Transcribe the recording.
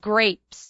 grapes.